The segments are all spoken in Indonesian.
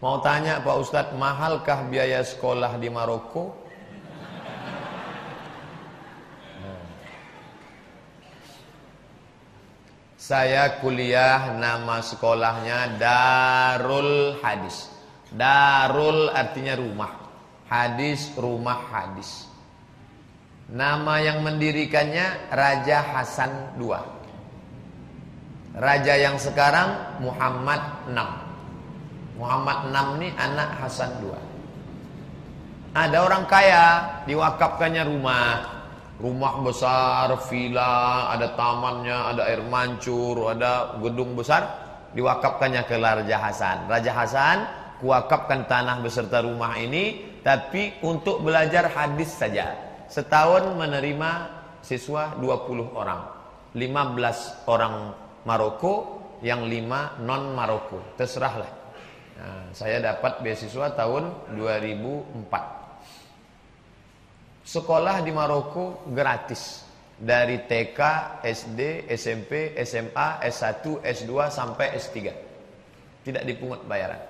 Mau tanya Pak Ustadz, mahalkah biaya sekolah di Maroko? Saya kuliah nama sekolahnya Darul Hadis. Darul artinya rumah. Hadis rumah hadis. Nama yang mendirikannya Raja Hasan II. Raja yang sekarang Muhammad VI. Muhammad VI ini anak Hasan II. Ada orang kaya diwakafkannya rumah rumah besar, villa, ada tamannya, ada air mancur, ada gedung besar, diwakafkannya ke Raja Hasan. Raja Hasan kuwakafkan tanah beserta rumah ini, tapi untuk belajar hadis saja. Setahun menerima siswa 20 orang. 15 orang Maroko, yang 5 non Maroko. Terserahlah. Nah, saya dapat beasiswa tahun 2004. Sekolah di Maroko gratis dari TK, SD, SMP, SMA, S1, S2 sampai S3. Tidak dipungut bayaran.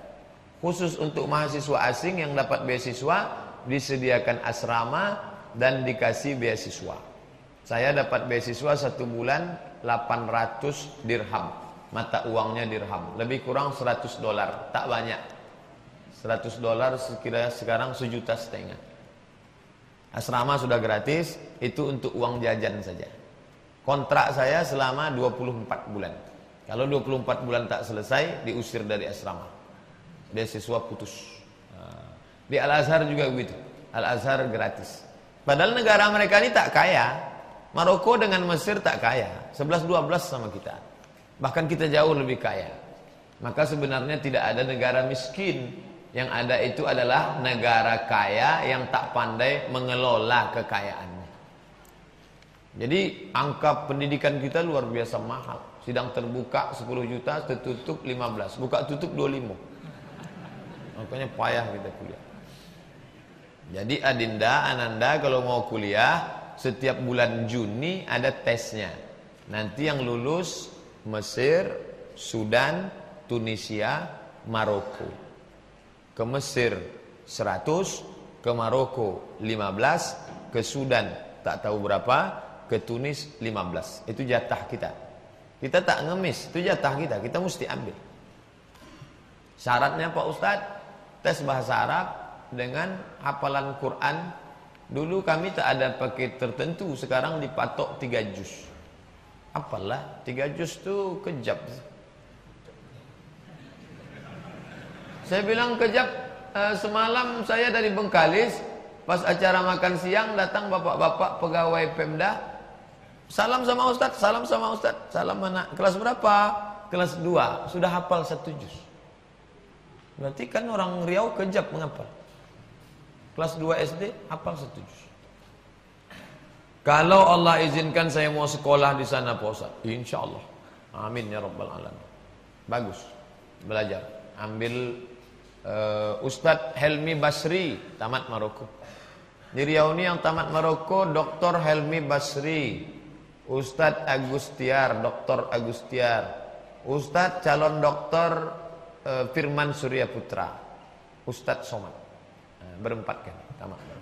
Khusus untuk mahasiswa asing yang dapat beasiswa disediakan asrama dan dikasih beasiswa. Saya dapat beasiswa satu bulan 800 dirham. Mata uangnya dirham. Lebih kurang 100 dolar. Tak banyak. 100 dolar sekira sekarang sejuta setengah. Asrama sudah gratis, itu untuk uang jajan saja. Kontrak saya selama 24 bulan. Kalau 24 bulan tak selesai, diusir dari asrama. Beasiswa putus. Ah. Di Al-Azhar juga begitu. Al-Azhar gratis. Padahal negara mereka ini tak kaya. Maroko dengan Mesir tak kaya. 11-12 sama kita. Bahkan kita jauh lebih kaya. Maka sebenarnya tidak ada negara miskin yang ada itu adalah negara kaya yang tak pandai mengelola kekayaannya. Jadi angka pendidikan kita luar biasa mahal. Sidang terbuka 10 juta, tertutup 15. Buka tutup 25. Makanya payah kita kuliah. Jadi Adinda, Ananda kalau mau kuliah setiap bulan Juni ada tesnya. Nanti yang lulus Mesir, Sudan, Tunisia, Maroko ke Mesir 100, ke Maroko 15, ke Sudan tak tahu berapa, ke Tunis 15. Itu jatah kita. Kita tak ngemis, itu jatah kita, kita mesti ambil. Syaratnya Pak Ustadz, tes bahasa Arab dengan hafalan Quran. Dulu kami tak ada paket tertentu, sekarang dipatok 3 juz. Apalah, 3 juz itu kejap. Saya bilang kejap uh, semalam saya dari Bengkalis pas acara makan siang datang bapak-bapak pegawai Pemda salam sama Ustadz, salam sama Ustadz, salam mana? Kelas berapa? Kelas 2, sudah hafal satu juz. Berarti kan orang Riau kejap mengapa? Kelas 2 SD hafal satu juz. Kalau Allah izinkan saya mau sekolah di sana Ustaz, insya Allah. Amin ya rabbal alamin. Bagus belajar, ambil uh, Ustadz Helmi Basri tamat Maroko. Di Riau ini yang tamat Maroko Dr. Helmi Basri, Ustadz Agustiar, Dr. Agustiar, Ustadz calon dokter uh, Firman Surya Putra, Ustadz Somad. Nah, berempat kan tamat Maroko.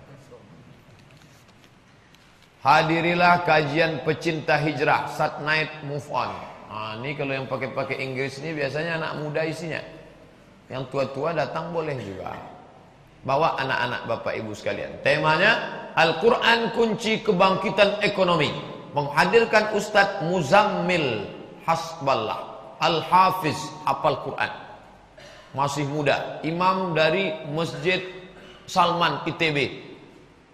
Hadirilah kajian pecinta hijrah, Sat Night Move On. Nah, ini kalau yang pakai-pakai Inggris ini biasanya anak muda isinya. Yang tua-tua datang boleh juga. Bawa anak-anak Bapak Ibu sekalian. Temanya Al-Quran kunci kebangkitan ekonomi. Menghadirkan Ustadz Muzammil Hasballah. Al-Hafiz hafal Quran. Masih muda. Imam dari Masjid Salman ITB.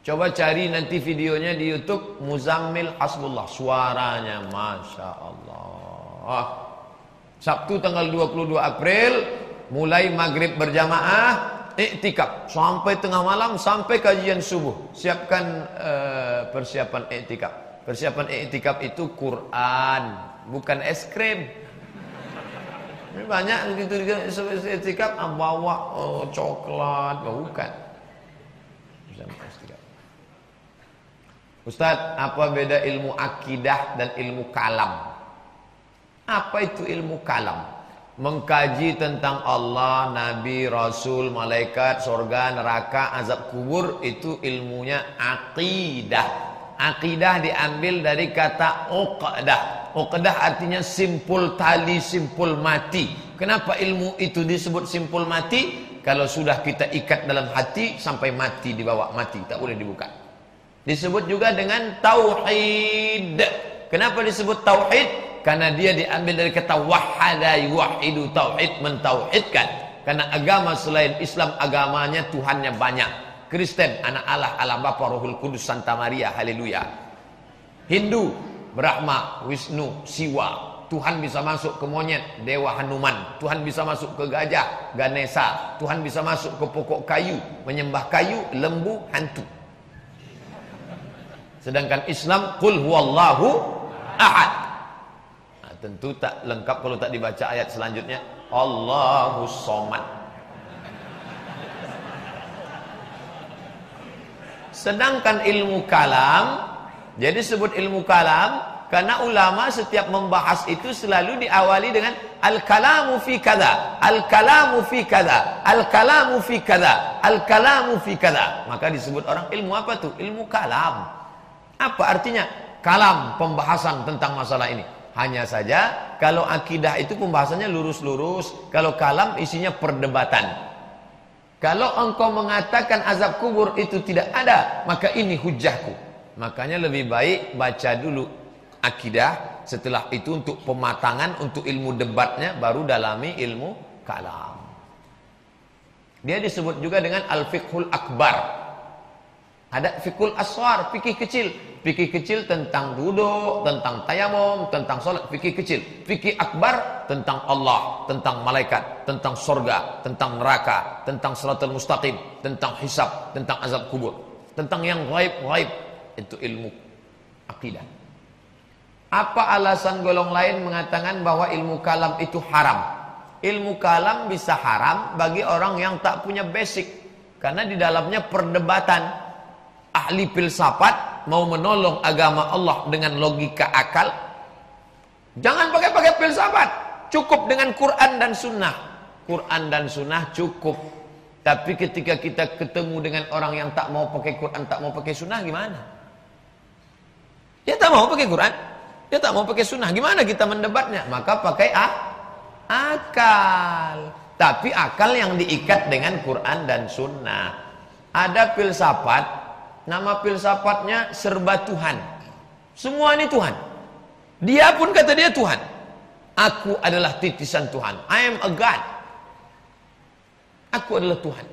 Coba cari nanti videonya di Youtube Muzammil Hasbullah. Suaranya Masya Allah. Sabtu tanggal 22 April mulai maghrib berjamaah iktikaf sampai tengah malam sampai kajian subuh. Siapkan uh, persiapan iktikaf persiapan iktikaf itu Quran bukan es krim. Banyak gitu iktikaf ah, bawa oh, coklat. Bukan Ustaz, apa beda ilmu akidah dan ilmu kalam? Apa itu ilmu kalam? mengkaji tentang Allah, Nabi, Rasul, malaikat, surga, neraka, azab kubur itu ilmunya akidah. Akidah diambil dari kata uqdah. Uqdah artinya simpul tali, simpul mati. Kenapa ilmu itu disebut simpul mati? Kalau sudah kita ikat dalam hati sampai mati dibawa mati, tak boleh dibuka. Disebut juga dengan tauhid. Kenapa disebut tauhid? Karena dia diambil dari kata wahada yuwahidu tauhid mentauhidkan. Karena agama selain Islam agamanya Tuhannya banyak. Kristen anak Allah, Allah Bapa, Rohul Kudus, Santa Maria, haleluya. Hindu, Brahma, Wisnu, Siwa. Tuhan bisa masuk ke monyet, Dewa Hanuman. Tuhan bisa masuk ke gajah, Ganesha. Tuhan bisa masuk ke pokok kayu, menyembah kayu, lembu, hantu. Sedangkan Islam, Qul huwallahu ahad. Tentu tak lengkap kalau tak dibaca ayat selanjutnya. Allahu somad. Sedangkan ilmu kalam, jadi sebut ilmu kalam karena ulama setiap membahas itu selalu diawali dengan al-kalamu fi kada, al-kalamu fi kada, al-kalamu fi kada, al-kalamu fi kada. Maka disebut orang ilmu apa tuh? Ilmu kalam. Apa artinya? Kalam pembahasan tentang masalah ini. Hanya saja kalau akidah itu pembahasannya lurus-lurus, kalau kalam isinya perdebatan. Kalau engkau mengatakan azab kubur itu tidak ada, maka ini hujahku. Makanya lebih baik baca dulu akidah, setelah itu untuk pematangan, untuk ilmu debatnya, baru dalami ilmu kalam. Dia disebut juga dengan al-fiqhul akbar. Ada fikul aswar, fikih kecil. Fikih kecil tentang duduk, tentang tayamum, tentang solat. Fikih kecil. Fikih akbar tentang Allah, tentang malaikat, tentang sorga, tentang neraka, tentang salatul mustaqim, tentang hisab, tentang azab kubur. Tentang yang gaib-gaib. Itu ilmu akidah. Apa alasan golong lain mengatakan bahwa ilmu kalam itu haram? Ilmu kalam bisa haram bagi orang yang tak punya basic. Karena di dalamnya perdebatan ahli filsafat mau menolong agama Allah dengan logika akal? Jangan pakai-pakai filsafat. Cukup dengan Quran dan Sunnah. Quran dan Sunnah cukup. Tapi ketika kita ketemu dengan orang yang tak mau pakai Quran tak mau pakai Sunnah gimana? Dia tak mau pakai Quran. Dia tak mau pakai Sunnah. Gimana kita mendebatnya? Maka pakai ah, akal. Tapi akal yang diikat dengan Quran dan Sunnah. Ada filsafat Nama filsafatnya serba Tuhan. Semua ini Tuhan. Dia pun kata dia Tuhan. Aku adalah titisan Tuhan. I am a God. Aku adalah Tuhan.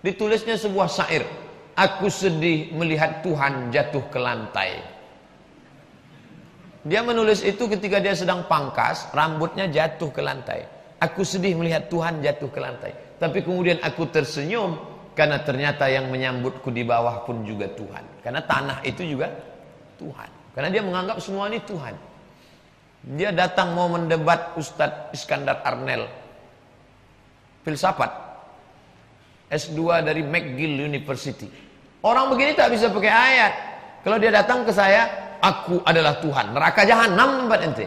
Ditulisnya sebuah syair. Aku sedih melihat Tuhan jatuh ke lantai. Dia menulis itu ketika dia sedang pangkas, rambutnya jatuh ke lantai. Aku sedih melihat Tuhan jatuh ke lantai. Tapi kemudian aku tersenyum karena ternyata yang menyambutku di bawah pun juga Tuhan. Karena tanah itu juga Tuhan. Karena dia menganggap semua ini Tuhan. Dia datang mau mendebat Ustadz Iskandar Arnel. Filsafat. S2 dari McGill University. Orang begini tak bisa pakai ayat. Kalau dia datang ke saya, aku adalah Tuhan. Neraka jahanam tempat ente.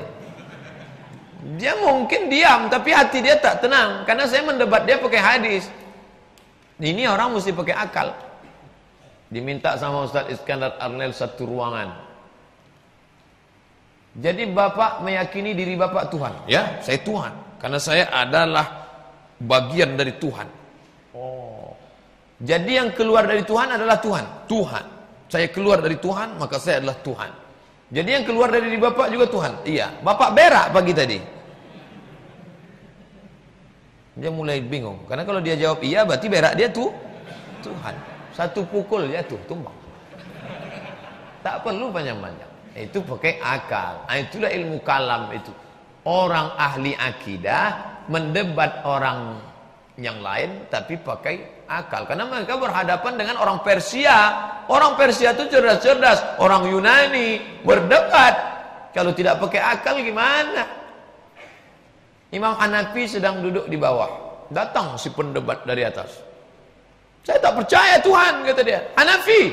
Dia mungkin diam, tapi hati dia tak tenang. Karena saya mendebat dia pakai hadis. Ini orang mesti pakai akal. Diminta sama Ustaz Iskandar Arnel satu ruangan. Jadi Bapak meyakini diri Bapak Tuhan. Ya, saya Tuhan. Karena saya adalah bagian dari Tuhan. Oh. Jadi yang keluar dari Tuhan adalah Tuhan. Tuhan. Saya keluar dari Tuhan, maka saya adalah Tuhan. Jadi yang keluar dari diri Bapak juga Tuhan. Iya. Bapak berak pagi tadi. Dia mulai bingung. Karena kalau dia jawab iya berarti berak dia tuh Tuhan. Satu pukul dia tuh tumbang. Tak perlu panjang-panjang. Itu pakai akal. Nah, itulah ilmu kalam itu. Orang ahli akidah mendebat orang yang lain tapi pakai akal. Karena mereka berhadapan dengan orang Persia. Orang Persia itu cerdas-cerdas. Orang Yunani berdebat. Kalau tidak pakai akal gimana? Imam Hanafi sedang duduk di bawah. Datang si pendebat dari atas. Saya tak percaya Tuhan, kata dia. Hanafi,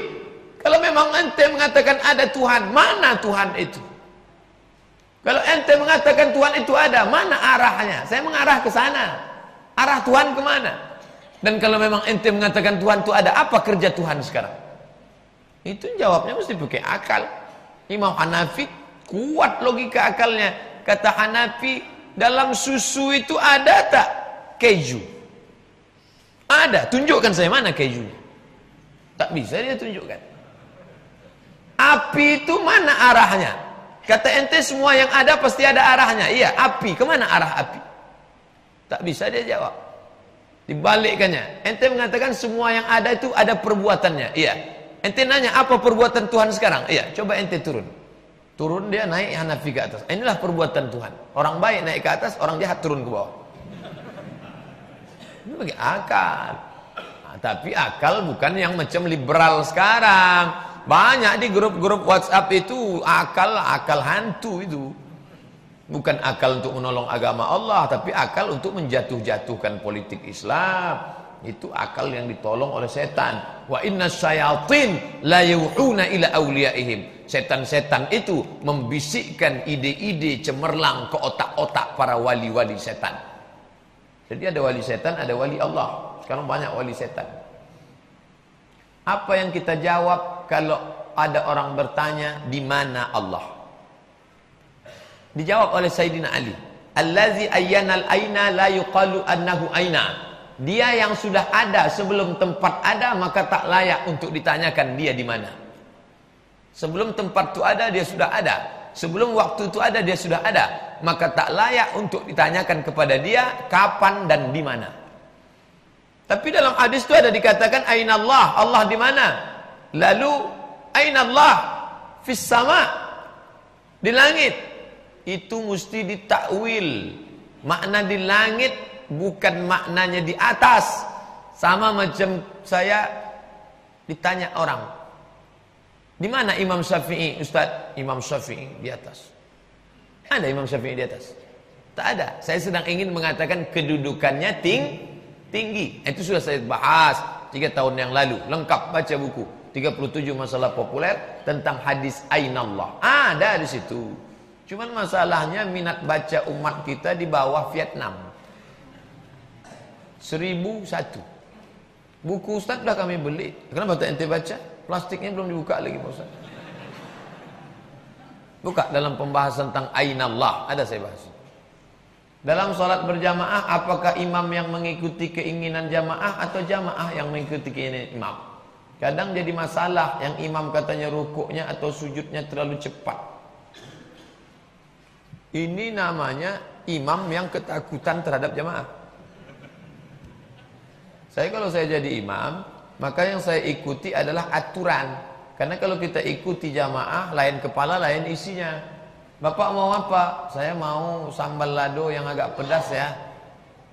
kalau memang ente mengatakan ada Tuhan, mana Tuhan itu? Kalau ente mengatakan Tuhan itu ada, mana arahnya? Saya mengarah ke sana. Arah Tuhan ke mana? Dan kalau memang ente mengatakan Tuhan itu ada, apa kerja Tuhan sekarang? Itu jawabnya mesti pakai akal. Imam Hanafi kuat logika akalnya. Kata Hanafi, dalam susu itu ada tak keju? Ada, tunjukkan saya mana kejunya. Tak bisa dia tunjukkan. Api itu mana arahnya? Kata ente semua yang ada pasti ada arahnya. Iya, api. Ke mana arah api? Tak bisa dia jawab. Dibalikkannya. Ente mengatakan semua yang ada itu ada perbuatannya. Iya. Ente nanya apa perbuatan Tuhan sekarang? Iya, coba ente turun. Turun dia naik Hanafi ke atas. Inilah perbuatan Tuhan. Orang baik naik ke atas, orang jahat turun ke bawah. Ini bagi akal. Nah, tapi akal bukan yang macam liberal sekarang. Banyak di grup-grup WhatsApp itu akal akal hantu itu. Bukan akal untuk menolong agama Allah, tapi akal untuk menjatuh-jatuhkan politik Islam. Itu akal yang ditolong oleh setan. Wa inna syayatin la yuhuna ila awliyaihim. Setan-setan itu membisikkan ide-ide cemerlang ke otak-otak para wali-wali setan. Jadi ada wali setan, ada wali Allah. Sekarang banyak wali setan. Apa yang kita jawab kalau ada orang bertanya di mana Allah? Dijawab oleh Sayyidina Ali. Allazi ayyanal aina la yuqalu annahu aina. Dia yang sudah ada sebelum tempat ada maka tak layak untuk ditanyakan dia di mana. Sebelum tempat itu ada dia sudah ada. Sebelum waktu itu ada dia sudah ada. Maka tak layak untuk ditanyakan kepada dia kapan dan di mana. Tapi dalam hadis itu ada dikatakan aina Allah, Allah di mana? Lalu aina Allah? Fis sama. Di langit. Itu mesti ditakwil. Makna di langit bukan maknanya di atas. Sama macam saya ditanya orang. Di mana Imam Syafi'i, Ustaz? Imam Syafi'i di atas. Ada Imam Syafi'i di atas? Tak ada. Saya sedang ingin mengatakan kedudukannya tinggi tinggi. Itu sudah saya bahas tiga tahun yang lalu. Lengkap baca buku. 37 masalah populer tentang hadis Ainallah. Ada di situ. Cuman masalahnya minat baca umat kita di bawah Vietnam. Seribu satu. Buku Ustaz dah kami beli. Kenapa tak ente baca? Plastiknya belum dibuka lagi Pak Ustaz. Buka dalam pembahasan tentang Ainallah. Ada saya bahas. Dalam sholat berjamaah, apakah imam yang mengikuti keinginan jamaah atau jamaah yang mengikuti keinginan imam? Kadang jadi masalah yang imam katanya rukuknya atau sujudnya terlalu cepat. Ini namanya imam yang ketakutan terhadap jamaah. Saya kalau saya jadi imam, maka yang saya ikuti adalah aturan. Karena kalau kita ikuti jamaah, lain kepala, lain isinya. Bapak mau apa? Saya mau sambal lado yang agak pedas ya.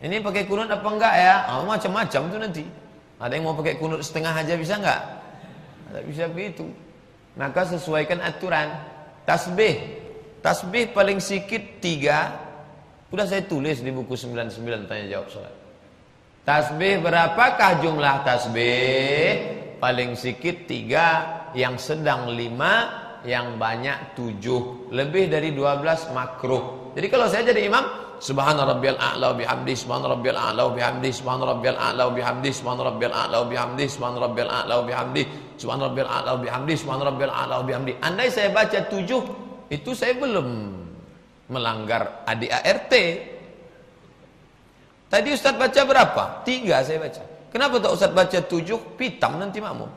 Ini pakai kunut apa enggak ya? Oh, macam-macam tuh nanti. Ada yang mau pakai kunut setengah aja bisa enggak? Tidak bisa begitu. Maka sesuaikan aturan. Tasbih. Tasbih paling sedikit tiga. Udah saya tulis di buku 99 tanya jawab sholat. Tasbih berapakah jumlah tasbih? Paling sedikit tiga, yang sedang lima, yang banyak tujuh. Lebih dari dua belas makruh. Jadi kalau saya jadi imam subhana rabbiyal a'la bihamdi subhana rabbiyal a'la bihamdi subhana rabbiyal a'la bihamdi subhana rabbiyal a'la bihamdi subhana rabbiyal a'la bihamdi subhana rabbiyal a'la bihamdi subhana rabbiyal a'la bihamdi andai saya baca tujuh itu saya belum melanggar ADART tadi Ustaz baca berapa? tiga saya baca kenapa tak Ustaz baca tujuh pitam nanti makmum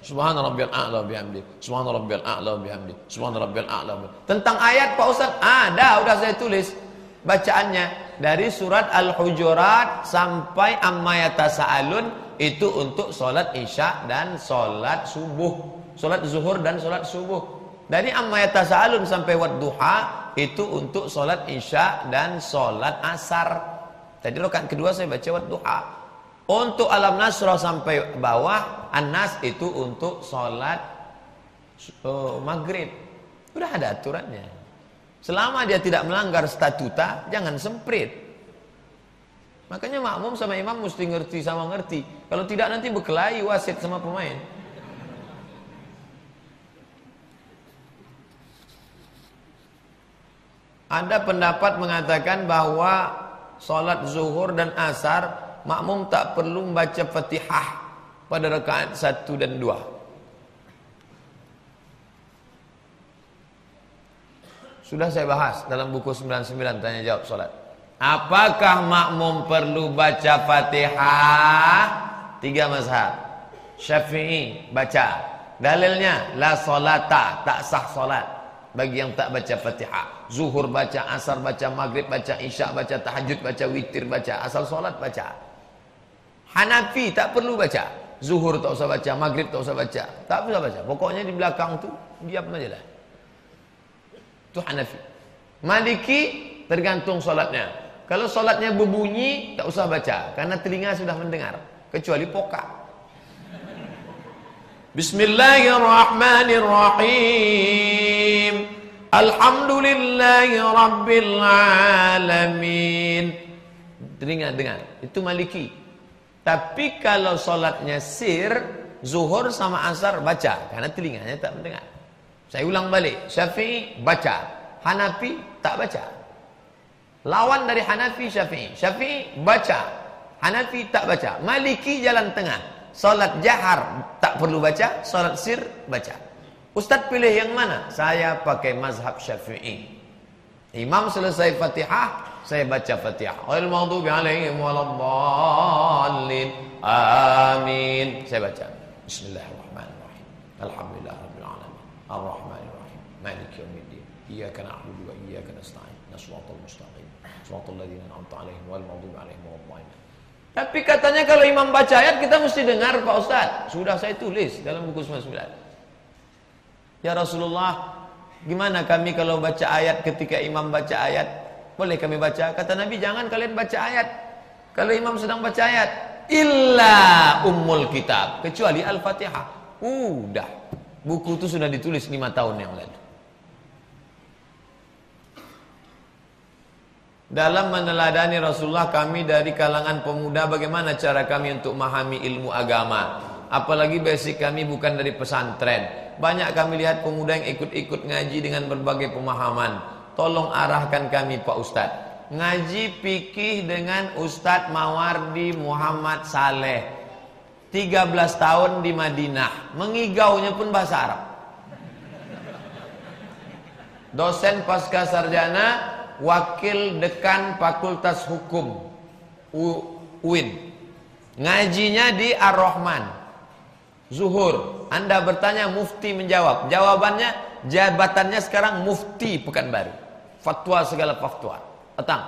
Subhana rabbiyal a'la bihamdi. Subhana rabbiyal a'la bihamdi. Subhana rabbiyal a'la. Tentang ayat Pak Ustaz, ada udah saya tulis bacaannya dari surat Al-Hujurat sampai amma yatasaalun itu untuk salat Isya dan salat subuh. Salat zuhur dan salat subuh. Dari amma yatasaalun sampai wadduha itu untuk salat Isya dan salat asar. Tadi rakaat kedua saya baca wadduha. Untuk alam nasrah sampai bawah, anas itu untuk sholat uh, maghrib. Udah ada aturannya. Selama dia tidak melanggar statuta, jangan semprit. Makanya makmum sama imam mesti ngerti sama ngerti. Kalau tidak nanti berkelahi wasit sama pemain. Ada pendapat mengatakan bahwa solat zuhur dan asar makmum tak perlu membaca fatihah pada rakaat satu dan dua. Sudah saya bahas dalam buku 99 tanya jawab solat. Apakah makmum perlu baca fatihah? Tiga mazhab. Syafi'i baca. Dalilnya la solata tak sah solat bagi yang tak baca fatihah. Zuhur baca, asar baca, maghrib baca, isya baca, tahajud baca, witir baca, asal solat baca. Hanafi tak perlu baca. Zuhur tak usah baca, maghrib tak usah baca. Tak usah baca. Pokoknya di belakang tu diam aja lah. Itu Hanafi. Maliki tergantung solatnya. Kalau solatnya berbunyi, tak usah baca. Karena telinga sudah mendengar. Kecuali poka. Bismillahirrahmanirrahim. Alhamdulillahi Rabbil Alamin. Telinga dengar. Itu maliki. Tapi kalau solatnya sir, zuhur sama asar baca. Karena telinganya tak mendengar. Saya ulang balik. Syafi'i baca. Hanafi tak baca. Lawan dari Hanafi Syafi'i. Syafi'i baca. Hanafi tak baca. Maliki jalan tengah. Salat jahar tak perlu baca. Salat sir baca. Ustaz pilih yang mana? Saya pakai mazhab Syafi'i. Imam selesai Fatihah, saya baca Fatihah. Amin. Saya baca. Bismillahirrahmanirrahim. Alhamdulillahirabbil alamin. Arrahmanirrahim. Maliki yaumiddin. Iyyaka na'budu wa iyyaka nasta'in. Nasratal mustaqim. Suratul ladzina an'amta 'alaihim wal maghdubi 'alaihim waladdallin. Tapi katanya kalau imam baca ayat kita mesti dengar Pak Ustaz. Sudah saya tulis dalam buku 99. Ya Rasulullah, gimana kami kalau baca ayat ketika imam baca ayat? Boleh kami baca? Kata Nabi, jangan kalian baca ayat. Kalau imam sedang baca ayat, illa ummul kitab, kecuali Al-Fatihah. Udah. Buku itu sudah ditulis lima tahun yang lalu. Dalam meneladani Rasulullah kami dari kalangan pemuda bagaimana cara kami untuk memahami ilmu agama. Apalagi basic kami bukan dari pesantren. Banyak kami lihat pemuda yang ikut-ikut ngaji dengan berbagai pemahaman. Tolong arahkan kami Pak Ustadz. Ngaji pikih dengan Ustadz Mawardi Muhammad Saleh. 13 tahun di Madinah. Mengigaunya pun bahasa Arab. Dosen pasca sarjana wakil dekan Fakultas Hukum UIN. Ngajinya di Ar-Rahman. Zuhur. Anda bertanya, mufti menjawab. Jawabannya, jabatannya sekarang mufti Pekanbaru. Fatwa segala fatwa. Datang.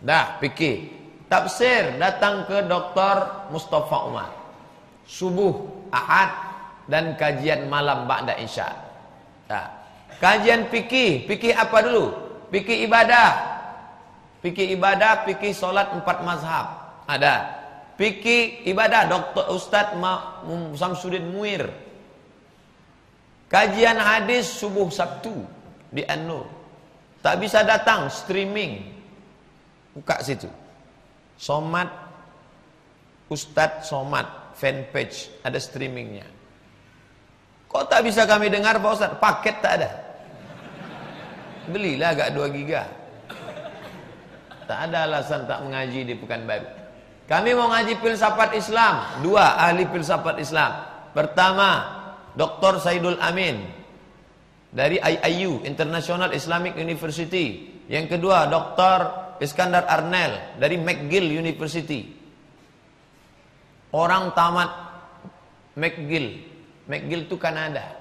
Dah, pikir. Tafsir, datang ke Dr. Mustafa Umar. Subuh, Ahad, dan kajian malam Ba'da Isya. Nah, kajian fikih, fikih apa dulu? Fikih ibadah. Fikih ibadah, fikih solat empat mazhab. Ada. Fikih ibadah Dr. Ustaz Samsudin Muir. Kajian hadis subuh Sabtu di An-Nur. Tak bisa datang streaming. Buka situ. Somat Ustadz Somat fanpage ada streamingnya. Kok tak bisa kami dengar Pak Ustadz? Paket tak ada. Belilah agak 2 giga. Tak ada alasan tak mengaji di Pekanbaru. Kami mau ngaji filsafat Islam. Dua ahli filsafat Islam. Pertama, Dr. Saidul Amin dari IIU International Islamic University. Yang kedua, Dr. Iskandar Arnel dari McGill University. Orang tamat McGill. McGill itu Kanada.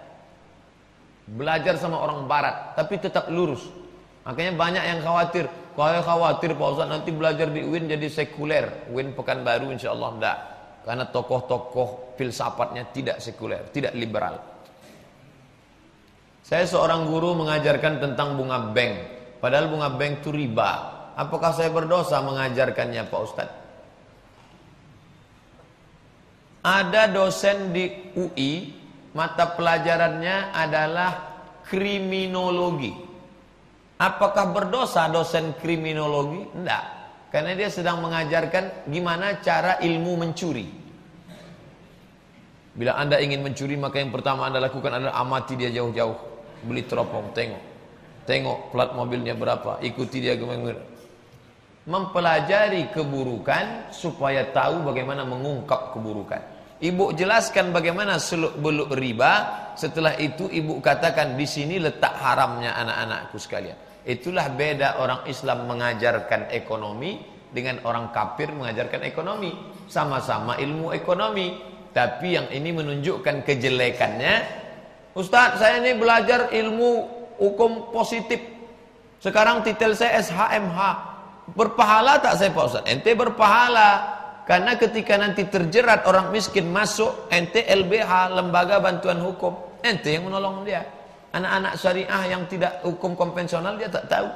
Belajar sama orang barat Tapi tetap lurus Makanya banyak yang khawatir. Kalau khawatir Pak Ustaz nanti belajar di UIN jadi sekuler. UIN Pekanbaru insya Allah enggak. Karena tokoh-tokoh filsafatnya tidak sekuler Tidak liberal. Saya seorang guru mengajarkan tentang bunga bank. Padahal bunga bank itu riba. Apakah saya berdosa mengajarkannya Pak Ustaz? Ada dosen di UI mata pelajarannya adalah kriminologi. Apakah berdosa dosen kriminologi? Tidak. Karena dia sedang mengajarkan gimana cara ilmu mencuri. Bila anda ingin mencuri maka yang pertama anda lakukan adalah amati dia jauh-jauh. Beli teropong, tengok. tengok plat mobilnya berapa, ikuti dia ke mana Mempelajari keburukan supaya tahu bagaimana mengungkap keburukan. Ibu jelaskan bagaimana seluk beluk riba. Setelah itu ibu katakan di sini letak haramnya anak-anakku sekalian. Itulah beda orang Islam mengajarkan ekonomi dengan orang kafir mengajarkan ekonomi. Sama-sama ilmu ekonomi. Tapi yang ini menunjukkan kejelekannya. Ustaz saya ini belajar ilmu hukum positif. Sekarang titel saya SHMH. Berpahala tak saya Pak Ustaz? Ente berpahala. Karena ketika nanti terjerat orang miskin masuk, ente LBH, Lembaga Bantuan Hukum. Ente yang menolong dia. Anak-anak syariah yang tidak hukum konvensional dia tak tahu.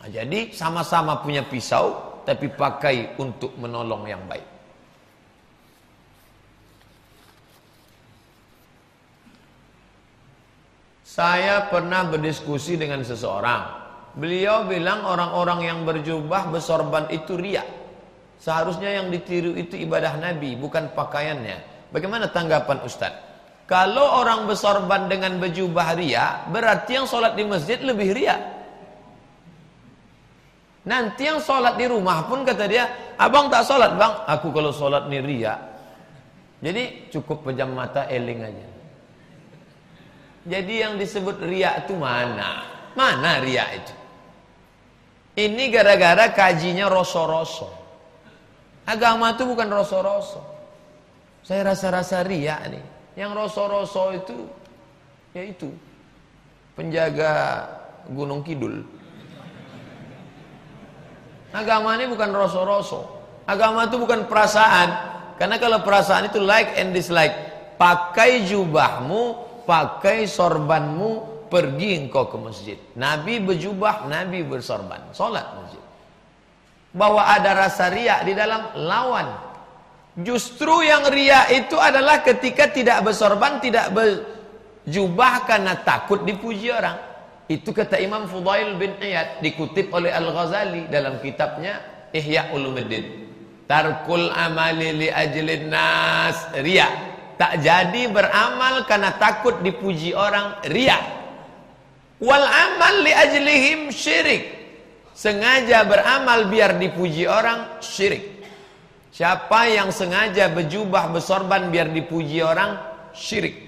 Nah, jadi sama-sama punya pisau, tapi pakai untuk menolong yang baik. Saya pernah berdiskusi dengan seseorang. Beliau bilang orang-orang yang berjubah bersorban itu ria. Seharusnya yang ditiru itu ibadah Nabi, bukan pakaiannya. Bagaimana tanggapan Ustaz? Kalau orang bersorban dengan berjubah ria, berarti yang sholat di masjid lebih ria. Nanti yang sholat di rumah pun kata dia, abang tak sholat bang, aku kalau sholat ni ria. Jadi cukup pejam mata eling aja. Jadi yang disebut riak itu mana? Mana riak itu? Ini gara-gara kajinya roso-roso. Agama itu bukan roso-roso. Saya rasa-rasa riak nih. Yang roso-roso itu yaitu penjaga Gunung Kidul. Agama ini bukan roso-roso. Agama itu bukan perasaan. Karena kalau perasaan itu like and dislike. Pakai jubahmu pakai sorbanmu pergi engkau ke masjid. Nabi berjubah, Nabi bersorban, solat masjid. Bahwa ada rasa riak di dalam lawan. Justru yang riak itu adalah ketika tidak bersorban, tidak berjubah karena takut dipuji orang. Itu kata Imam Fudail bin Iyad dikutip oleh Al-Ghazali dalam kitabnya Ihya Ulumuddin. Tarkul amali li ajlin nas. Riak tak jadi beramal karena takut dipuji orang. Ria wal amal li ajlihim syirik. Sengaja beramal biar dipuji orang syirik siapa yang sengaja berjubah bersorban biar dipuji orang syirik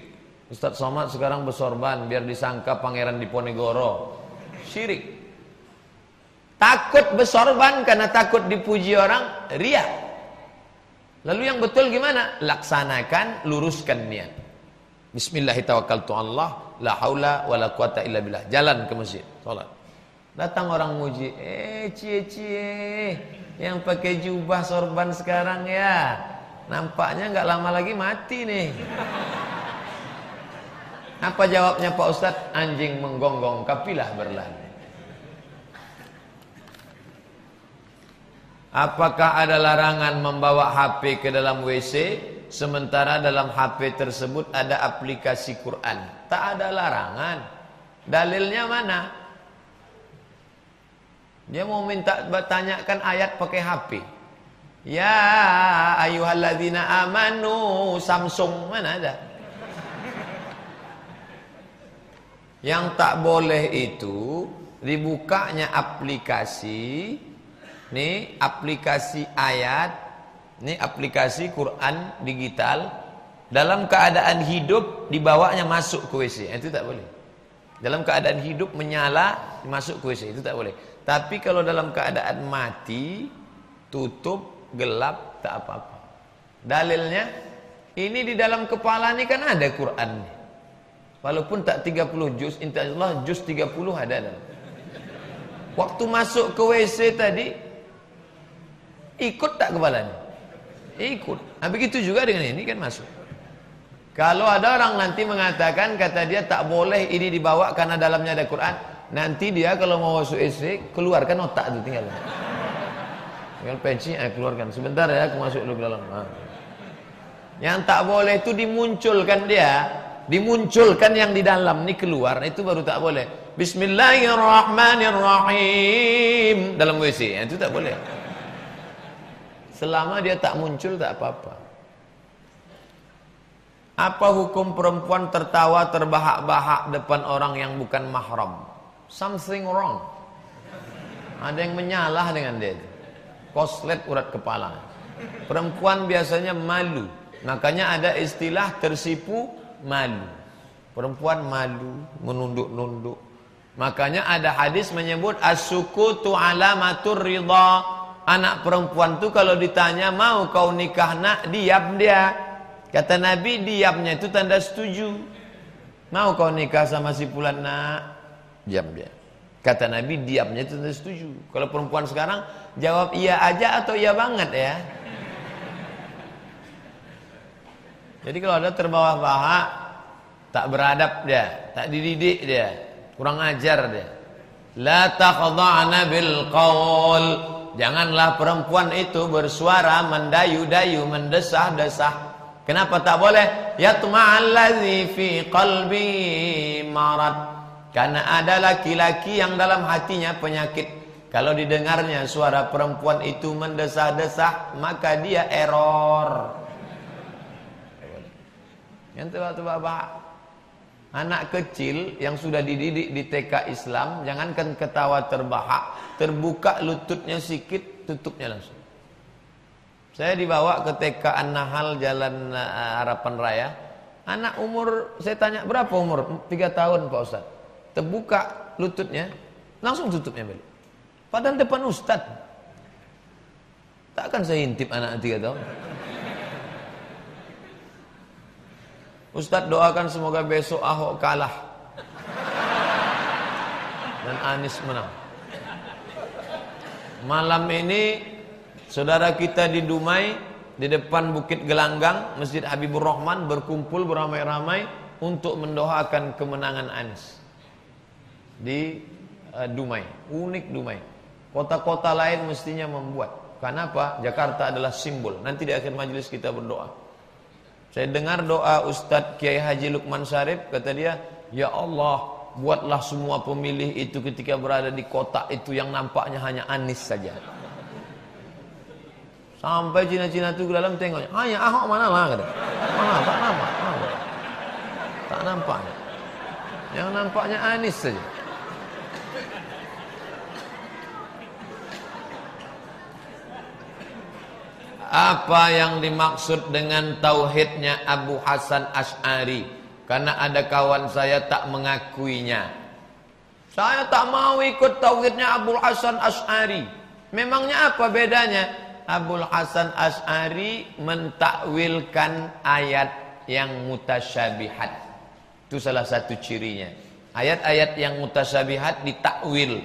Ustaz Somad sekarang bersorban biar disangka pangeran Diponegoro syirik takut bersorban karena takut dipuji orang ria Lalu yang betul gimana? Laksanakan, luruskan niat. Bismillahirrahmanirrahim. Allah, la haula wala quwata illa billah. Jalan ke masjid, salat. Datang orang muji, eh cie cie, yang pakai jubah sorban sekarang ya, nampaknya nggak lama lagi mati nih. Apa jawabnya Pak Ustadz? Anjing menggonggong kapilah berlari. Apakah ada larangan membawa HP ke dalam WC sementara dalam HP tersebut ada aplikasi Quran? Tak ada larangan. Dalilnya mana? Dia mau minta bertanyakan ayat pakai HP. Ya ayuhalladzina amanu Samsung mana ada? Yang tak boleh itu dibukanya aplikasi ini aplikasi ayat, ini aplikasi Quran digital dalam keadaan hidup dibawanya masuk ke WC. Itu tak boleh. Dalam keadaan hidup menyala masuk ke WC itu tak boleh. Tapi kalau dalam keadaan mati tutup gelap tak apa-apa. Dalilnya ini di dalam kepala ini kan ada Quran. Walaupun tak 30 juz, insyaallah juz 30 ada dalam. Waktu masuk ke WC tadi Ikut tak kepalanya? Ikut. Nah, begitu juga dengan ini kan masuk. Kalau ada orang nanti mengatakan kata dia tak boleh ini dibawa karena dalamnya ada Quran, nanti dia kalau mau masuk istri keluarkan otak itu tinggal. Tinggal pensi eh, keluarkan. Sebentar ya aku masuk dulu ke dalam. Nah. Yang tak boleh itu dimunculkan dia, dimunculkan yang di dalam ini keluar, itu baru tak boleh. Bismillahirrahmanirrahim dalam WC, itu tak boleh. Selama dia tak muncul tak apa-apa. Apa hukum perempuan tertawa terbahak-bahak depan orang yang bukan mahram? Something wrong. Ada yang menyalah dengan dia. Koslet urat kepala. Perempuan biasanya malu. Makanya ada istilah tersipu malu. Perempuan malu, menunduk-nunduk. Makanya ada hadis menyebut as-sukutu alamatur ridha. Anak perempuan tu kalau ditanya mau kau nikah nak, diam dia. Kata Nabi diamnya itu tanda setuju. Mau kau nikah sama si pulan nak, diam dia. Kata Nabi diamnya itu tanda setuju. Kalau perempuan sekarang jawab iya aja atau iya banget ya. Jadi kalau ada terbawa bawa tak beradab dia, tak dididik dia, Kurang ajar dia. La taqda'na bil qaul. Janganlah perempuan itu bersuara mendayu-dayu, mendesah-desah. Kenapa tak boleh? Yatma'allazi fi qalbi marad. Karena ada laki-laki yang dalam hatinya penyakit. Kalau didengarnya suara perempuan itu mendesah-desah, maka dia error. Yang tebak-tebak Anak kecil yang sudah dididik di TK Islam Jangankan ketawa terbahak Terbuka lututnya sikit Tutupnya langsung Saya dibawa ke TK An-Nahal Jalan uh, Harapan Raya. Anak umur Saya tanya berapa umur? Tiga tahun Pak Ustaz Terbuka lututnya Langsung tutupnya balik Padahal depan Ustaz Takkan saya intip anak tiga tahun? Ustadz doakan semoga besok Ahok kalah. Dan Anies menang. Malam ini saudara kita di Dumai di depan Bukit Gelanggang Masjid Habibur Rahman berkumpul beramai-ramai untuk mendoakan kemenangan Anies di uh, Dumai. Unik Dumai. Kota-kota lain mestinya membuat. Karena apa? Jakarta adalah simbol. Nanti di akhir majelis kita berdoa. Saya dengar doa Ustadz Kiai Haji Lukman Sarif kata dia, "Ya Allah, buatlah semua pemilih itu ketika berada di kota itu yang nampaknya hanya Anis saja." Sampai Cina-Cina itu ke dalam tengoknya, "Ah, Ahok mana lah?" kata. "Mana? Tak nampak." Mana? Tak nampak. Yang nampaknya Anis saja. Apa yang dimaksud dengan tauhidnya Abu Hasan Ash'ari Karena ada kawan saya tak mengakuinya Saya tak mau ikut tauhidnya Abu Hasan Ash'ari Memangnya apa bedanya? Abu Hasan Ash'ari mentakwilkan ayat yang mutasyabihat. Itu salah satu cirinya. Ayat-ayat yang mutasyabihat ditakwil.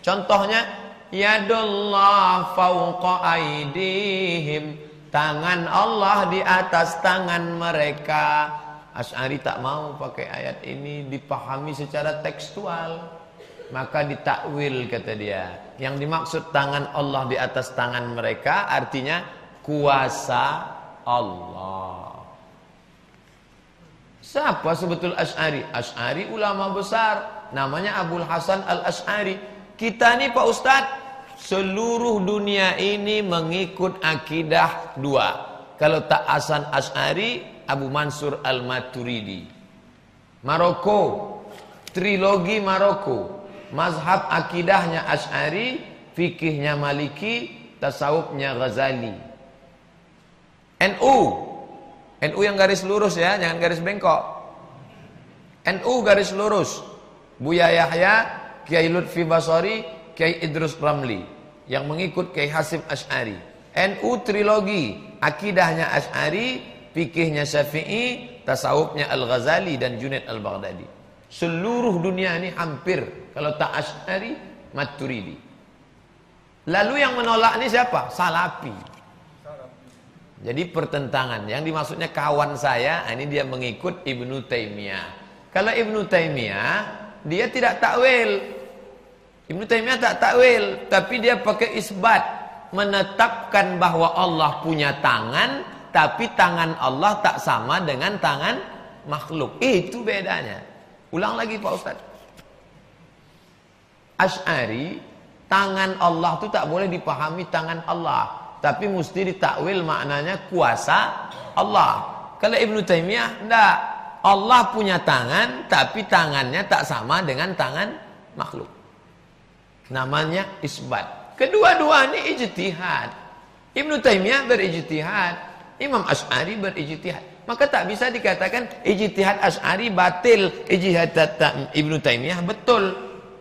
Contohnya Yadullah fauqa aidihim Tangan Allah di atas tangan mereka. As'ari tak mau pakai ayat ini dipahami secara tekstual. Maka ditakwil kata dia Yang dimaksud tangan Allah di atas tangan mereka Artinya kuasa Allah Siapa sebetul As'ari? As'ari ulama besar Namanya Abul Hasan al-As'ari Kita ni Pak Ustadz Seluruh dunia ini mengikut akidah dua. Kalau tak Hasan Ash'ari, Abu Mansur Al-Maturidi. Maroko, trilogi Maroko. Mazhab akidahnya Ash'ari, fikihnya Maliki, tasawufnya Ghazali. NU, NU yang garis lurus ya, jangan garis bengkok. NU garis lurus. Buya Yahya, Kiai Lutfi Basori, Kiai Idrus Ramli yang mengikut Kiai Hasim Ash'ari. NU trilogi, akidahnya Ash'ari, fikihnya Syafi'i, tasawufnya Al-Ghazali dan Junaid Al-Baghdadi. Seluruh dunia ini hampir kalau tak Ash'ari, Maturidi. Lalu yang menolak ini siapa? Salafi. Jadi pertentangan. Yang dimaksudnya kawan saya, ini dia mengikut Ibnu Taimiyah. Kalau Ibnu Taimiyah, dia tidak takwil. Ibnu Taimiyah tak takwil, tapi dia pakai isbat, menetapkan bahwa Allah punya tangan, tapi tangan Allah tak sama dengan tangan makhluk. Itu bedanya. Ulang lagi Pak Ustaz. Ash'ari, tangan Allah itu tak boleh dipahami tangan Allah, tapi mesti ditakwil maknanya kuasa Allah. Kalau Ibnu Taimiyah enggak. Allah punya tangan, tapi tangannya tak sama dengan tangan makhluk. Namanya isbat. Kedua-dua ini ijtihad. Ibnu Taimiyah berijtihad, Imam Asy'ari berijtihad. Maka tak bisa dikatakan ijtihad Asy'ari batil, ijtihad Ibnu Taimiyah betul.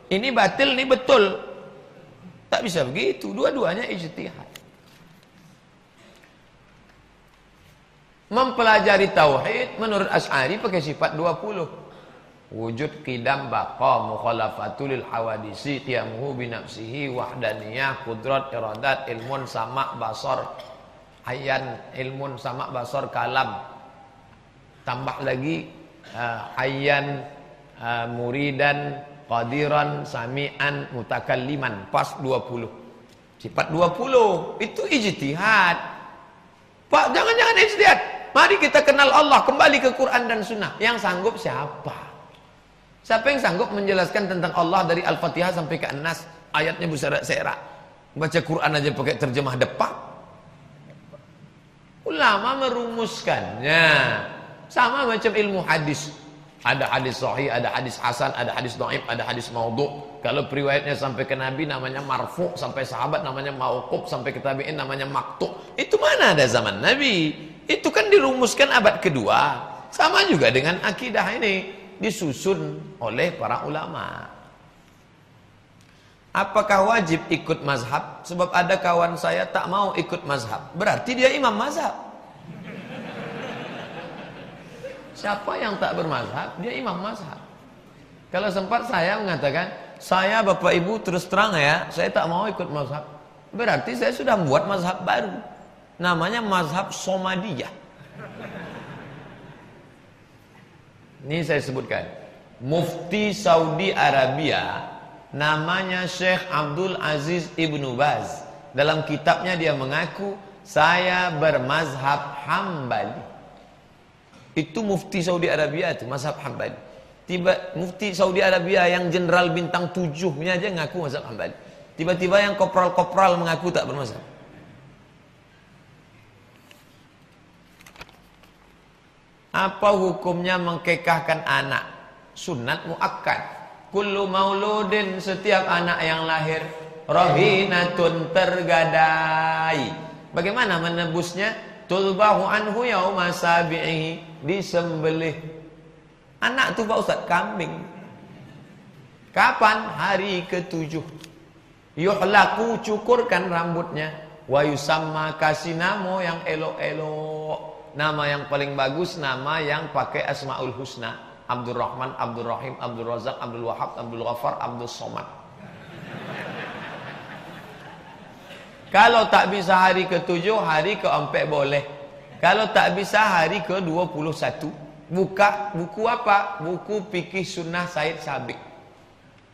Ini batil, ini betul. Tak bisa begitu, dua-duanya ijtihad. Mempelajari tauhid menurut Asy'ari pakai sifat 20. Wujud qidam baqa mukhalafatul hawadisi qiyamuhu bi nafsihi wahdaniyah qudrat iradat ilmun sama basar ayan ilmun sama basar kalam. Tambah lagi uh, ayan uh, muridan qadiran sami'an mutakalliman pas 20. Sifat 20 itu ijtihad. Pak jangan-jangan ijtihad. Mari kita kenal Allah kembali ke Quran dan Sunnah. Yang sanggup siapa? Siapa yang sanggup menjelaskan tentang Allah dari Al-Fatihah sampai ke An-Nas? Ayatnya berserak-serak. Baca Quran aja pakai terjemah depak. Ulama merumuskannya. Sama macam ilmu hadis. Ada hadis sahih, ada hadis hasan, ada hadis dhaif, ada hadis maudhu. Kalau periwayatnya sampai ke Nabi namanya marfu, sampai sahabat namanya mauquf, sampai ke tabi'in namanya maktu. Itu mana ada zaman Nabi? Itu kan dirumuskan abad kedua. Sama juga dengan akidah ini disusun oleh para ulama. Apakah wajib ikut mazhab? Sebab ada kawan saya tak mau ikut mazhab. Berarti dia imam mazhab. Siapa yang tak bermazhab, dia imam mazhab. Kalau sempat saya mengatakan, saya bapak ibu terus terang ya, saya tak mau ikut mazhab. Berarti saya sudah membuat mazhab baru namanya mazhab Somadiyah. Ini saya sebutkan. Mufti Saudi Arabia namanya Syekh Abdul Aziz Ibnu Baz. Dalam kitabnya dia mengaku saya bermazhab Hambali. Itu mufti Saudi Arabia itu mazhab Hambali. Tiba mufti Saudi Arabia yang jenderal bintang tujuhnya aja ngaku mazhab Hambali. Tiba-tiba yang kopral-kopral mengaku tak bermazhab. Apa hukumnya mengkekahkan anak? Sunat muakkad. Kullu mauludin setiap anak yang lahir rohinatun tergadai. Bagaimana menebusnya? Tulbahu anhu yauma sabi'ihi disembelih. Anak tu Pak Ustaz kambing. Kapan? Hari ketujuh. Yuhlaku cukurkan rambutnya. Wa yusamma kasih namo yang elok-elok. Nama yang paling bagus nama yang pakai Asmaul Husna. Abdul Rahman, Abdul Rahim, Abdul Razak, Abdul Wahab, Abdul Ghaffar, Abdul Somad. Kalau tak bisa hari ke-7, hari ke-4 boleh. Kalau tak bisa hari ke-21, buka buku apa? Buku Fikih Sunnah Said Sabik.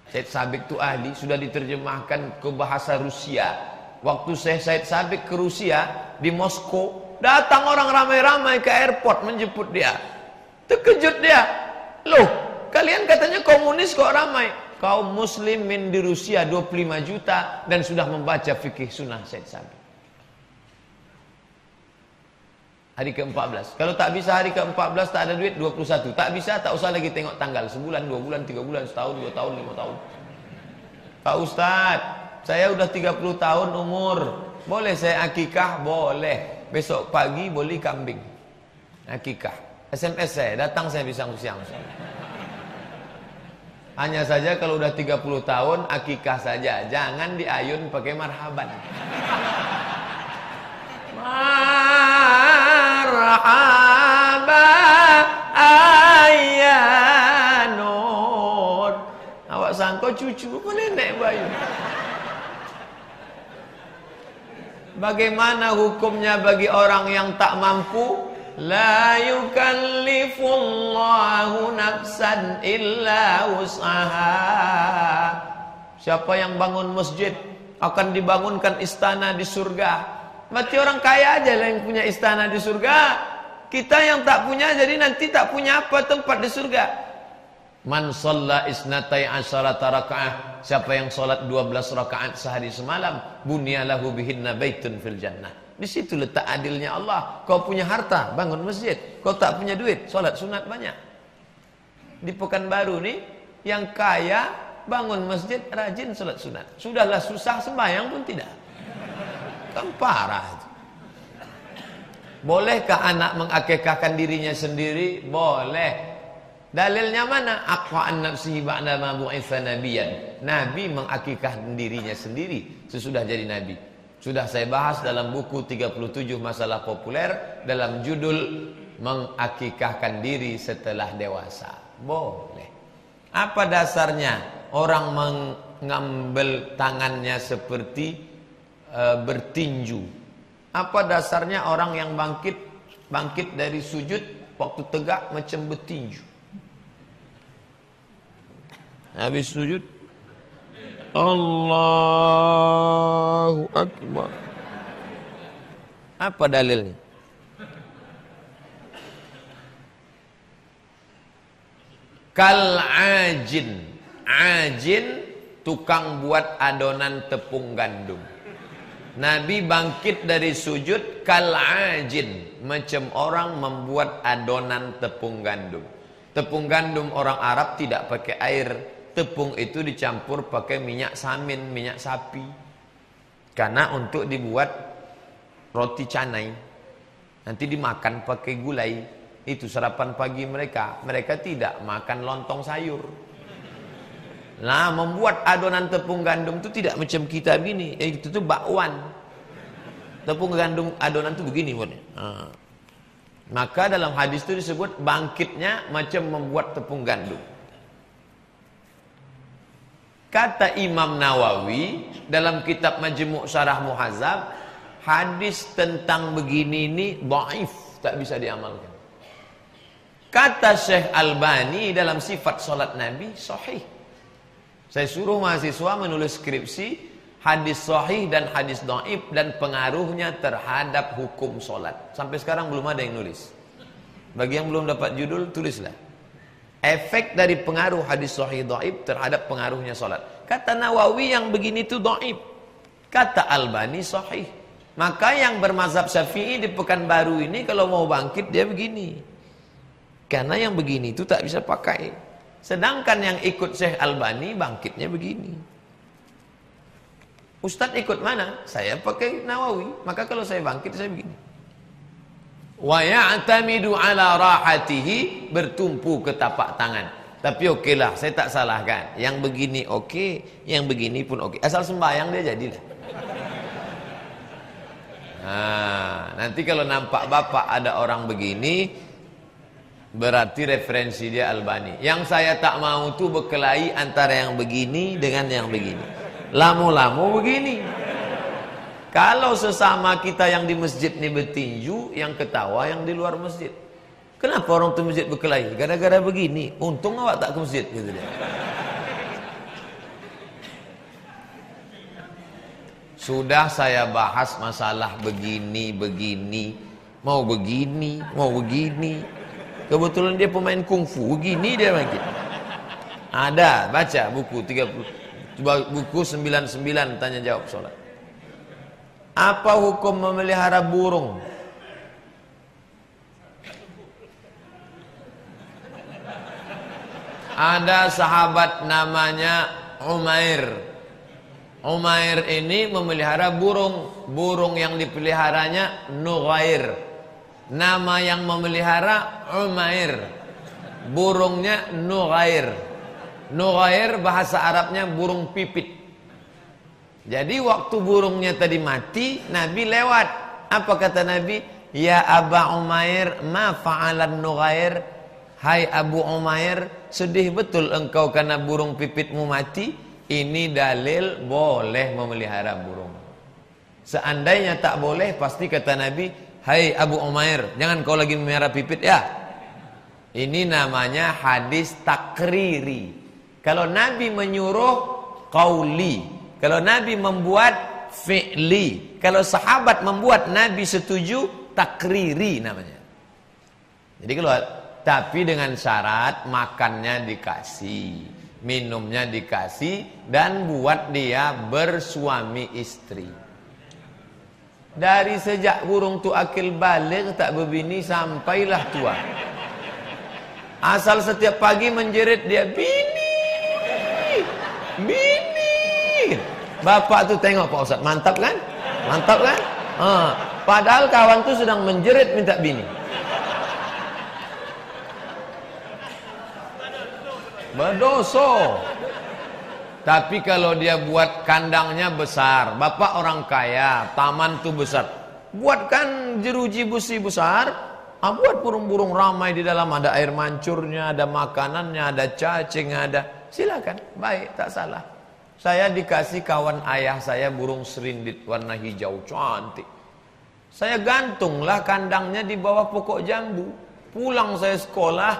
Said Sabik itu ahli, sudah diterjemahkan ke bahasa Rusia. Waktu saya Said Sabik ke Rusia, di Moskow, Datang orang ramai-ramai ke airport menjemput dia. Terkejut dia. Loh, kalian katanya komunis kok ramai. Kaum muslimin di Rusia 25 juta dan sudah membaca fikih sunnah Said Sabi. Hari ke-14. Kalau tak bisa hari ke-14 tak ada duit 21. Tak bisa tak usah lagi tengok tanggal. Sebulan, dua bulan, tiga bulan, setahun, dua tahun, lima tahun. Pak Ustaz, saya udah 30 tahun umur. Boleh saya akikah? Boleh. Besok pagi beli kambing. Akikah. SMS saya, datang saya bisa siang. Hanya saja kalau udah 30 tahun akikah saja, jangan diayun pakai marhaban. Marhaba ayanun. Awak sangka cucu apa nenek bayu? Bagaimana hukumnya bagi orang yang tak mampu? La yukallifullahu nafsan illa usaha. Siapa yang bangun masjid akan dibangunkan istana di surga. Berarti orang kaya aja lah yang punya istana di surga. Kita yang tak punya jadi nanti tak punya apa tempat di surga. Man shalla isnatai asyarata raka'ah. Siapa yang solat 12 rakaat sehari semalam, bunyalahu bihinna baitun fil jannah. Di situ letak adilnya Allah. Kau punya harta, bangun masjid. Kau tak punya duit, solat sunat banyak. Di Pekanbaru nih, yang kaya bangun masjid, rajin sholat sunat. Sudahlah susah sembahyang pun tidak. Kan parah. Bolehkah anak mengakekahkan dirinya sendiri? Boleh. Dalilnya mana? Aqwa'an nafsihi ba'da ma bu'itha nabiyan. Nabi mengakikahkan dirinya sendiri sesudah jadi nabi. Sudah saya bahas dalam buku 37 masalah populer dalam judul mengakikahkan diri setelah dewasa. Boleh. Apa dasarnya orang mengambil tangannya seperti e, bertinju apa dasarnya orang yang bangkit bangkit dari sujud waktu tegak macam bertinju? Habis sujud Allahu Akbar. Apa dalilnya? Kal ajin. Ajin tukang buat adonan tepung gandum. Nabi bangkit dari sujud kal ajin macam orang membuat adonan tepung gandum. Tepung gandum orang Arab tidak pakai air. Tepung itu dicampur pakai minyak samin, minyak sapi. Karena untuk dibuat roti canai. Nanti dimakan pakai gulai. Itu sarapan pagi mereka. Mereka tidak makan lontong sayur. Nah, membuat adonan tepung gandum itu tidak macam kita begini. Eh, itu tuh bakwan. Tepung gandum adonan itu begini. Nah. Maka dalam hadis itu disebut bangkitnya macam membuat tepung gandum. Kata Imam Nawawi dalam kitab Majmu' Syarah Muhazzab, hadis tentang begini ini dhaif, tak bisa diamalkan. Kata Syekh Albani dalam sifat solat Nabi sahih. Saya suruh mahasiswa menulis skripsi hadis sahih dan hadis dhaif dan pengaruhnya terhadap hukum solat. Sampai sekarang belum ada yang nulis. Bagi yang belum dapat judul, tulislah. Efek dari pengaruh hadis sahih dhaif terhadap pengaruhnya solat. Kata Nawawi yang begini itu dhaif. Kata Albani sahih. Maka yang bermazhab syafi'i di Pekanbaru ini kalau mau bangkit dia begini. Karena yang begini itu tak bisa pakai. Sedangkan yang ikut Syekh Albani bangkitnya begini. Ustadz ikut mana? Saya pakai Nawawi. Maka kalau saya bangkit saya begini. Wa ya'tamidu ala rahatihi bertumpu ke tapak tangan. Tapi okeylah, saya tak salahkan. Yang begini oke, okay, yang begini pun oke. Okay. Asal sembahyang dia jadilah. Nah, nanti kalau nampak bapak ada orang begini, Berarti referensi dia Albani. Yang saya tak mau tuh berkelahi antara yang begini dengan yang begini. Lamu-lamu begini. Kalau sesama kita yang di masjid ini bertinju, yang ketawa yang di luar masjid. Kenapa orang tuh masjid berkelahi? Gara-gara begini. Untung awak tak ke masjid gitu dia. Sudah saya bahas masalah begini, begini, mau begini, mau begini. Kebetulan dia pemain kungfu, gini dia makin. Ada, baca buku 30 buku 99 tanya jawab sholat. Apa hukum memelihara burung? Ada sahabat namanya Umair. Umair ini memelihara burung. Burung yang dipeliharanya Nughair. Nama yang memelihara Umair. Burungnya Nughair. Nughair bahasa Arabnya burung pipit. Jadi waktu burungnya tadi mati, Nabi lewat. Apa kata Nabi? Ya Aba Umair, ma fa'alan Nughair? Hai Abu Umair, sedih betul engkau karena burung pipitmu mati? Ini dalil boleh memelihara burung. Seandainya tak boleh, pasti kata Nabi, Hai Abu Umair, jangan kau lagi memerah pipit ya. Ini namanya hadis takriri. Kalau Nabi menyuruh qauli, kalau Nabi membuat fi'li, kalau sahabat membuat Nabi setuju takriri namanya. Jadi kalau tapi dengan syarat makannya dikasih, minumnya dikasih dan buat dia bersuami istri. Dari sejak burung tu akil balik tak berbini sampailah tua. Asal setiap pagi menjerit dia bini. Bini. Bapak tuh tengok Pak Ustaz, mantap kan? Mantap kan? Ha. Padahal kawan tuh sedang menjerit minta bini. Berdoso. Tapi kalau dia buat kandangnya besar, bapak orang kaya, taman tuh besar. Buatkan jeruji besi besar, ah, buat burung-burung ramai di dalam ada air mancurnya, ada makanannya, ada cacing, ada. Silakan, baik, tak salah. Saya dikasih kawan ayah saya burung serindit warna hijau cantik. Saya gantunglah kandangnya di bawah pokok jambu. Pulang saya sekolah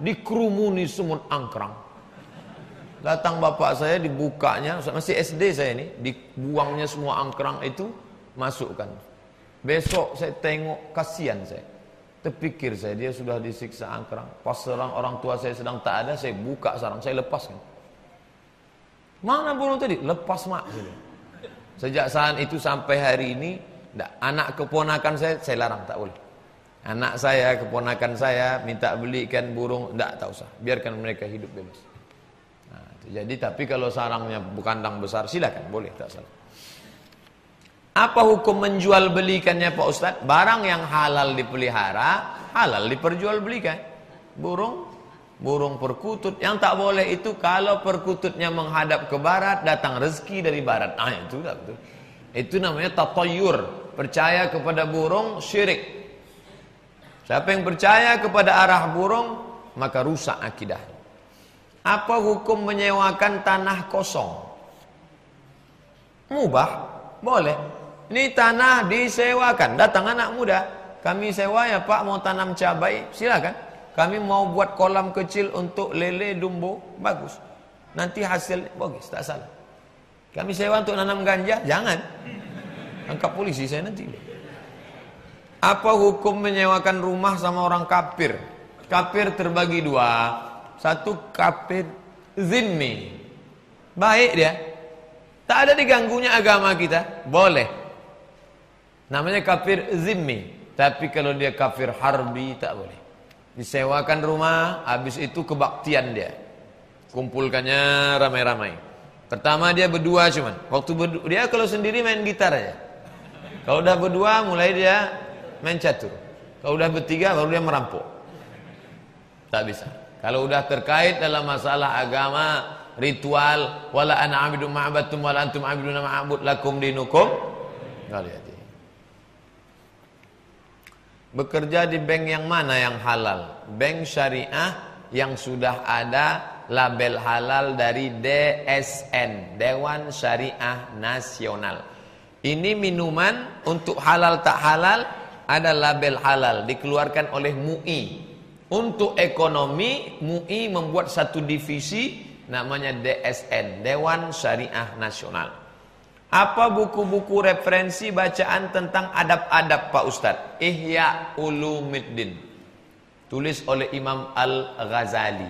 dikerumuni semut angkrang. Datang bapak saya dibukanya, masih SD saya ini, dibuangnya semua angkrang itu, masukkan. Besok saya tengok, kasihan saya. Terpikir saya, dia sudah disiksa angkrang. Pas orang tua saya sedang tak ada, saya buka sarang, saya lepaskan. Mana burung tadi? Lepas mak. Sejak saat itu sampai hari ini, anak keponakan saya, saya larang, tak boleh. Anak saya, keponakan saya, minta belikan burung, tak, tak usah. Biarkan mereka hidup bebas. Jadi tapi kalau sarangnya kandang besar silakan boleh tak salah. Apa hukum menjual belikannya Pak Ustadz? Barang yang halal dipelihara, halal diperjualbelikan. Burung, burung perkutut. Yang tak boleh itu kalau perkututnya menghadap ke barat, datang rezeki dari barat. Ah itu tak betul. Itu namanya tatayur. Percaya kepada burung, syirik. Siapa yang percaya kepada arah burung, maka rusak akidahnya. Apa hukum menyewakan tanah kosong? Mubah, boleh. Ini tanah disewakan, datang anak muda. Kami sewa ya Pak mau tanam cabai, silakan. Kami mau buat kolam kecil untuk lele dumbo, bagus. Nanti hasil bagus, tak salah. Kami sewa untuk nanam ganja, jangan. Angkat polisi saya nanti. Apa hukum menyewakan rumah sama orang kafir? Kafir terbagi dua. Satu kafir zimmi. Baik dia. Tak ada diganggunya agama kita. Boleh. Namanya kafir zimmi. Tapi kalau dia kafir harbi tak boleh. Disewakan rumah, habis itu kebaktian dia. Kumpulkannya ramai-ramai. Pertama dia berdua cuman. Waktu berdua, dia kalau sendiri main gitar aja. Kalau udah berdua mulai dia main catur. Kalau udah bertiga baru dia merampok. Tak bisa. Kalau udah terkait dalam masalah agama, ritual, wala ana abidu ma'abatum wala antum abiduna ma'abud lakum dinukum. Kalian Bekerja di bank yang mana yang halal? Bank syariah yang sudah ada label halal dari DSN, Dewan Syariah Nasional. Ini minuman untuk halal tak halal ada label halal dikeluarkan oleh MUI untuk ekonomi, MUI membuat satu divisi namanya DSN, Dewan Syariah Nasional. Apa buku-buku referensi bacaan tentang adab-adab Pak Ustadz? Ihya Ulumiddin. Tulis oleh Imam Al-Ghazali.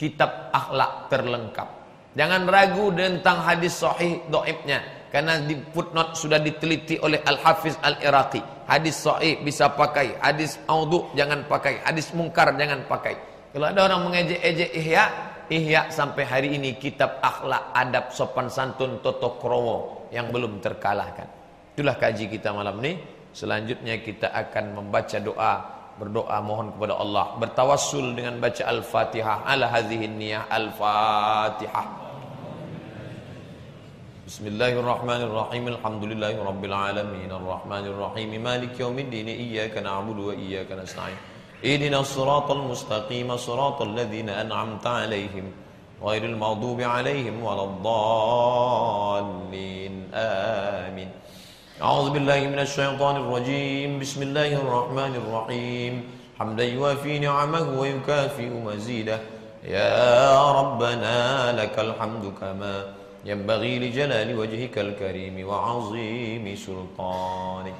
Kitab akhlak terlengkap. Jangan ragu tentang hadis sahih doibnya. Karena di footnote sudah diteliti oleh Al-Hafiz Al-Iraqi. Hadis sahih bisa pakai, hadis audhu jangan pakai, hadis mungkar jangan pakai. Kalau ada orang mengejek-ejek ihya, ihya sampai hari ini kitab akhlak, adab, sopan santun, toto kromo yang belum terkalahkan. Itulah kaji kita malam ini. Selanjutnya kita akan membaca doa, berdoa mohon kepada Allah, bertawassul dengan baca Al-Fatihah ala hadhihi niyah Al-Fatihah. بسم الله الرحمن الرحيم الحمد لله رب العالمين الرحمن الرحيم مالك يوم الدين إياك نعبد وإياك نستعين اهدنا الصراط المستقيم صراط الذين أنعمت عليهم غير المغضوب عليهم ولا الضالين. آمين. أعوذ بالله من الشيطان الرجيم. بسم الله الرحمن الرحيم. حمدا يوافي نعمه ويكافئ مزيده. يا ربنا لك الحمد كما ينبغي لجلال وجهك الكريم وعظيم سلطانك.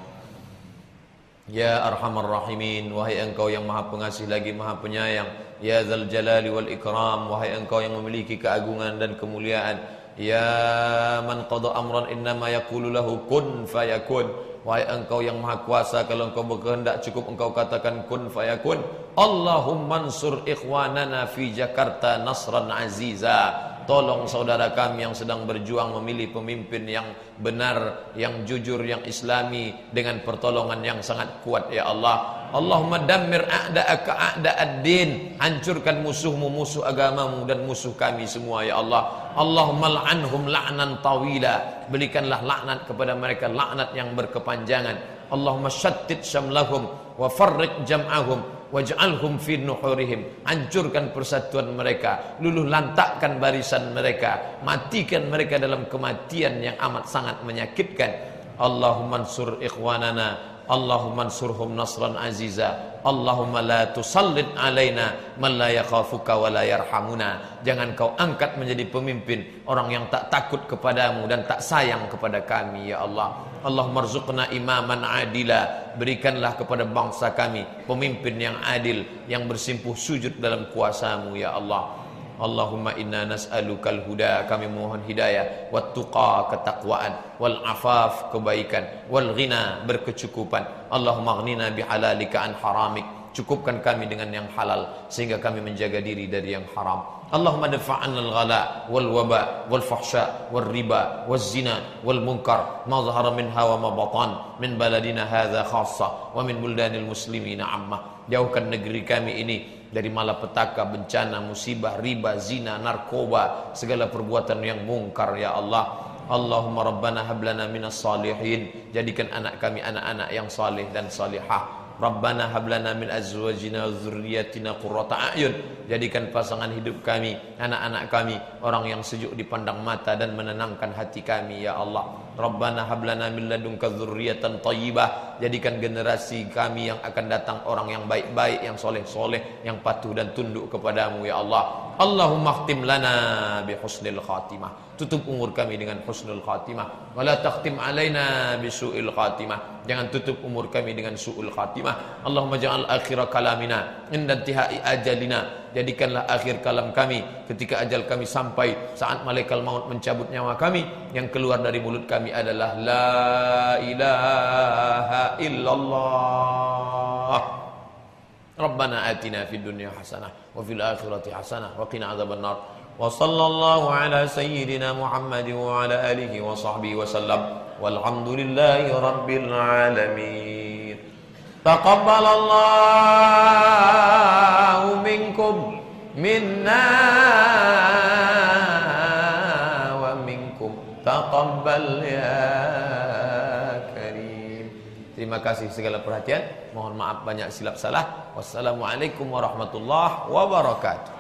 Ya Arhamar Rahimin Wahai engkau yang maha pengasih lagi maha penyayang. Ya Zal Jalali wal Ikram Wahai engkau yang memiliki keagungan dan kemuliaan. Ya man qada amran innama yaqulu lahu kun fayakun. Wahai engkau yang maha kuasa Kalau engkau berkehendak cukup engkau katakan kun fayakun. Allahumma ansur ikhwanana fi Jakarta nasran aziza Tolong saudara kami yang sedang berjuang memilih pemimpin yang benar, yang jujur, yang islami dengan pertolongan yang sangat kuat ya Allah. Allahumma dammir a'da'aka a'da'ad-din. Hancurkan musuhmu, musuh agamamu dan musuh kami semua ya Allah. Allahumma la'anhum la'nan tawila. Berikanlah laknat kepada mereka laknat yang berkepanjangan. Allahumma syattid syamlahum wa farriq jam'ahum waj'alhum fi nuhurihim. Hancurkan persatuan mereka. Luluh lantakkan barisan mereka. Matikan mereka dalam kematian yang amat sangat menyakitkan. Allahumma ansur ikhwanana Allahumma ansurhum nasran aziza. Allahumma la tusallit alaina man la yakhafuka wa la yarhamuna. Jangan kau angkat menjadi pemimpin orang yang tak takut kepadamu dan tak sayang kepada kami ya Allah. Allahumma rzuqna imaman adila. Berikanlah kepada bangsa kami pemimpin yang adil yang bersimpuh sujud dalam kuasamu ya Allah Allahumma inna nas'alukal huda kami mohon hidayah wat tuqa ketakwaan wal afaf kebaikan wal ghina berkecukupan. Allahumma aghnina bihalalika an haramik cukupkan kami dengan yang halal sehingga kami menjaga diri dari yang haram. Allahumma dafa'anna al-ghala wal waba wal fahsya wal riba wal zina wal munkar ma zahara minha wa ma batan min baladina hadha khassa wa min buldanil muslimina amma. Jauhkan negeri kami ini dari malapetaka, bencana, musibah, riba, zina, narkoba, segala perbuatan yang mungkar ya Allah. Allahumma rabbana hablana minas salihin. Jadikan anak kami anak-anak yang salih dan salihah. Rabbana hablana min azwajina dzurriyyatina qurrata a'yun. Jadikan pasangan hidup kami, anak-anak kami orang yang sejuk dipandang mata dan menenangkan hati kami ya Allah. Rabbana hablana min ladunka dzurriyyatan thayyibah. Jadikan generasi kami yang akan datang orang yang baik-baik, yang soleh-soleh, yang patuh dan tunduk kepadamu ya Allah. Allahumma khtim lana bi husnil khatimah. Tutup umur kami dengan husnul khatimah. Wala takhtim alaina bi su'il khatimah. Jangan tutup umur kami dengan su'ul khatimah. Allahumma ja'al akhir kalamina inda intihai ajalina jadikanlah akhir kalam kami ketika ajal kami sampai saat malaikat maut mencabut nyawa kami yang keluar dari mulut kami adalah la ilaha illallah. Rabbana atina fid dunya hasanah wa fil akhirati hasanah wa qina adzaban nar wa sallallahu ala sayyidina Muhammad wa ala alihi wa sahbihi wa sallam. Walhamdulillahi rabbil minkum minna wa minkum. Taqabbal ya karim. Terima kasih segala perhatian. Mohon maaf banyak silap salah. Wassalamualaikum warahmatullahi wabarakatuh